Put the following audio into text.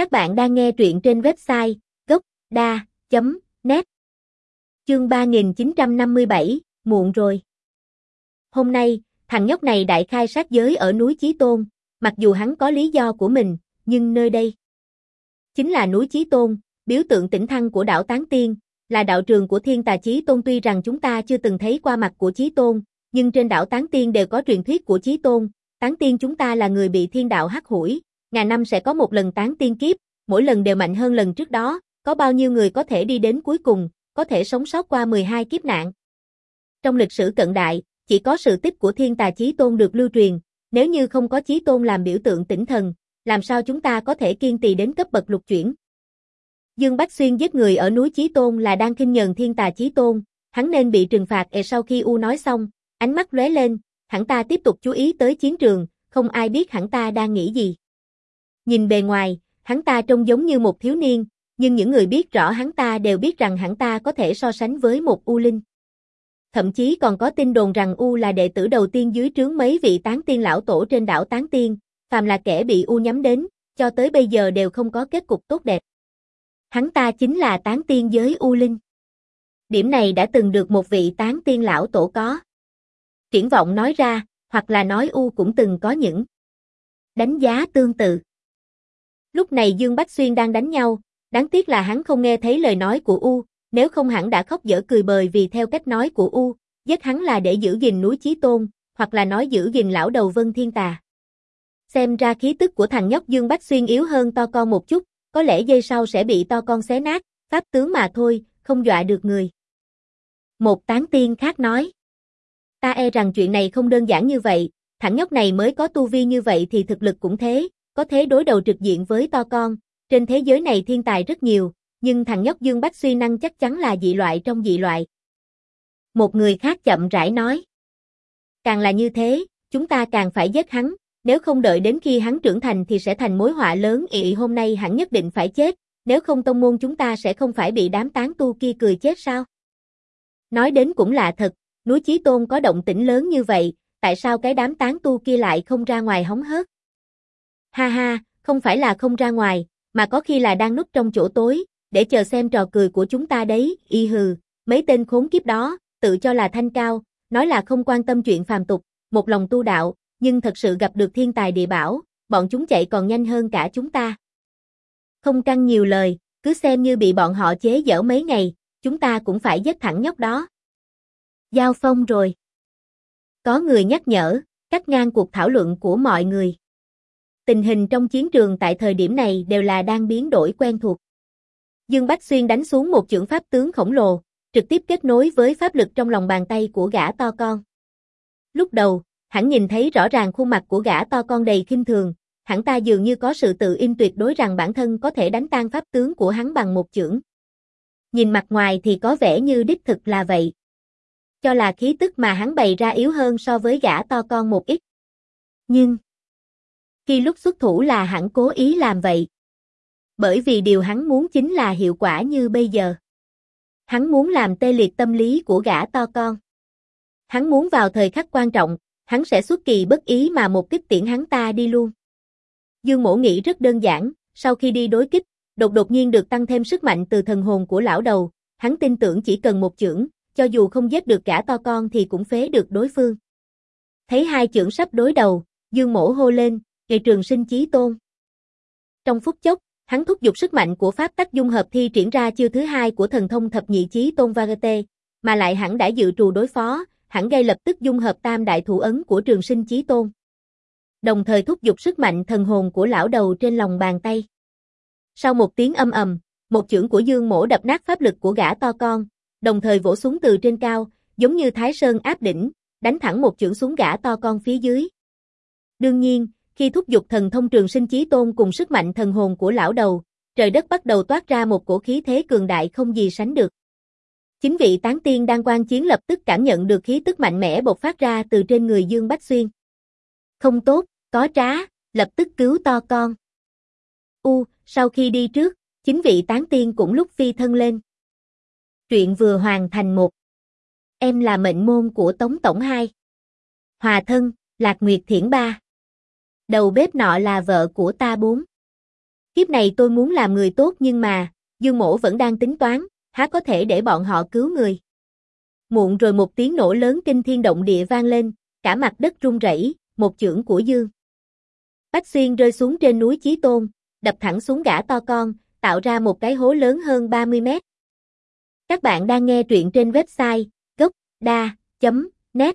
Các bạn đang nghe truyện trên website gốc.da.net Chương 3957, muộn rồi. Hôm nay, thằng nhóc này đại khai sát giới ở núi Chí Tôn, mặc dù hắn có lý do của mình, nhưng nơi đây chính là núi Chí Tôn, biểu tượng tỉnh thăng của đảo Tán Tiên, là đạo trường của Thiên Tà Chí Tôn. Tuy rằng chúng ta chưa từng thấy qua mặt của Chí Tôn, nhưng trên đảo Tán Tiên đều có truyền thuyết của Chí Tôn, Tán Tiên chúng ta là người bị thiên đạo hắc hủi, ngàn năm sẽ có một lần Tán Tiên kiếp, mỗi lần đều mạnh hơn lần trước đó, có bao nhiêu người có thể đi đến cuối cùng, có thể sống sót qua 12 kiếp nạn. Trong lịch sử cận đại, chỉ có sự tích của Thiên Tà Chí Tôn được lưu truyền, nếu như không có Chí Tôn làm biểu tượng tỉnh thần, làm sao chúng ta có thể kiên trì đến cấp bậc lục chuyển? Dương Bách Xuyên giết người ở núi Chí Tôn là đang kinh nhờn Thiên Tà Chí Tôn, hắn nên bị trừng phạt. E sau khi U nói xong, ánh mắt lóe lên, hắn ta tiếp tục chú ý tới chiến trường, không ai biết hắn ta đang nghĩ gì. Nhìn bề ngoài, hắn ta trông giống như một thiếu niên, nhưng những người biết rõ hắn ta đều biết rằng hắn ta có thể so sánh với một U Linh. Thậm chí còn có tin đồn rằng U là đệ tử đầu tiên dưới trướng mấy vị tán tiên lão tổ trên đảo Tán Tiên, phàm là kẻ bị U nhắm đến, cho tới bây giờ đều không có kết cục tốt đẹp. Hắn ta chính là tán tiên giới U Linh. Điểm này đã từng được một vị tán tiên lão tổ có. Triển vọng nói ra, hoặc là nói U cũng từng có những đánh giá tương tự. Lúc này Dương Bách Xuyên đang đánh nhau, đáng tiếc là hắn không nghe thấy lời nói của U, nếu không hẳn đã khóc dở cười bời vì theo cách nói của U, giết hắn là để giữ gìn núi Chí Tôn, hoặc là nói giữ gìn lão đầu Vân Thiên Tà. Xem ra khí tức của thằng nhóc Dương Bách Xuyên yếu hơn to con một chút, có lẽ dây sau sẽ bị to con xé nát, pháp tướng mà thôi, không dọa được người. Một tán tiên khác nói. Ta e rằng chuyện này không đơn giản như vậy, thằng nhóc này mới có tu vi như vậy thì thực lực cũng thế, có thế đối đầu trực diện với to con, trên thế giới này thiên tài rất nhiều, nhưng thằng nhóc Dương Bách suy năng chắc chắn là dị loại trong dị loại. Một người khác chậm rãi nói. Càng là như thế, chúng ta càng phải giết hắn, nếu không đợi đến khi hắn trưởng thành thì sẽ thành mối họa lớn ị hôm nay hắn nhất định phải chết, nếu không tông môn chúng ta sẽ không phải bị đám tán tu kia cười chết sao? Nói đến cũng lạ thật, núi Chí Tôn có động tĩnh lớn như vậy, tại sao cái đám tán tu kia lại không ra ngoài hóng hớt? Ha ha, không phải là không ra ngoài, mà có khi là đang núp trong chỗ tối, để chờ xem trò cười của chúng ta đấy, y hừ, mấy tên khốn kiếp đó, tự cho là thanh cao, nói là không quan tâm chuyện phàm tục, một lòng tu đạo, nhưng thật sự gặp được thiên tài địa bảo, bọn chúng chạy còn nhanh hơn cả chúng ta. Không căng nhiều lời, cứ xem như bị bọn họ chế giở mấy ngày, chúng ta cũng phải dứt thẳng nhóc đó. Giao phong rồi. Có người nhắc nhở, cắt ngang cuộc thảo luận của mọi người. Tình hình trong chiến trường tại thời điểm này đều là đang biến đổi quen thuộc. Dương Bách Xuyên đánh xuống một chưởng pháp tướng khổng lồ, trực tiếp kết nối với pháp lực trong lòng bàn tay của gã to con. Lúc đầu, hắn nhìn thấy rõ ràng khuôn mặt của gã to con đầy khinh thường, hắn ta dường như có sự tự in tuyệt đối rằng bản thân có thể đánh tan pháp tướng của hắn bằng một chưởng. Nhìn mặt ngoài thì có vẻ như đích thực là vậy. Cho là khí tức mà hắn bày ra yếu hơn so với gã to con một ít. Nhưng, khi lúc xuất thủ là hắn cố ý làm vậy. Bởi vì điều hắn muốn chính là hiệu quả như bây giờ. Hắn muốn làm tê liệt tâm lý của gã to con. Hắn muốn vào thời khắc quan trọng, hắn sẽ xuất kỳ bất ý mà một kích tiễn hắn ta đi luôn. Dương mổ nghĩ rất đơn giản, sau khi đi đối kích, đột đột nhiên được tăng thêm sức mạnh từ thần hồn của lão đầu, hắn tin tưởng chỉ cần một chưởng, cho dù không giết được gã to con thì cũng phế được đối phương. Thấy hai chưởng sắp đối đầu, Dương mổ hô lên, nghệ trường sinh chí tôn. Trong phút chốc, hắn thúc giục sức mạnh của pháp tắc dung hợp thi triển ra chiêu thứ hai của thần thông thập nhị chí tôn Vagate, mà lại hẳn đã dự trù đối phó, hẳn gây lập tức dung hợp tam đại thủ ấn của trường sinh chí tôn. Đồng thời thúc giục sức mạnh thần hồn của lão đầu trên lòng bàn tay. Sau một tiếng âm ầm, một chưởng của Dương Mổ đập nát pháp lực của gã to con, đồng thời vỗ xuống từ trên cao, giống như Thái Sơn áp đỉnh, đánh thẳng một chưởng xuống gã to con phía dưới. Đương nhiên, khi thúc giục thần thông trường sinh chí tôn cùng sức mạnh thần hồn của lão đầu, trời đất bắt đầu toát ra một cổ khí thế cường đại không gì sánh được. Chính vị tán tiên đang quan chiến lập tức cảm nhận được khí tức mạnh mẽ bộc phát ra từ trên người Dương Bách Xuyên. Không tốt, có trá, lập tức cứu to con. U, sau khi đi trước, chính vị tán tiên cũng lúc phi thân lên. Truyện vừa hoàn thành một. Em là mệnh môn của Tống Tổng 2. Hòa thân, Lạc Nguyệt Thiển 3. Đầu bếp nọ là vợ của ta bốn. Kiếp này tôi muốn làm người tốt nhưng mà, Dương Mổ vẫn đang tính toán, há có thể để bọn họ cứu người. Muộn rồi một tiếng nổ lớn kinh thiên động địa vang lên, cả mặt đất rung rẩy, một chưởng của Dương. Bách Xuyên rơi xuống trên núi Chí Tôn, đập thẳng xuống gã to con, tạo ra một cái hố lớn hơn 30 mét. Các bạn đang nghe truyện trên website gocda.net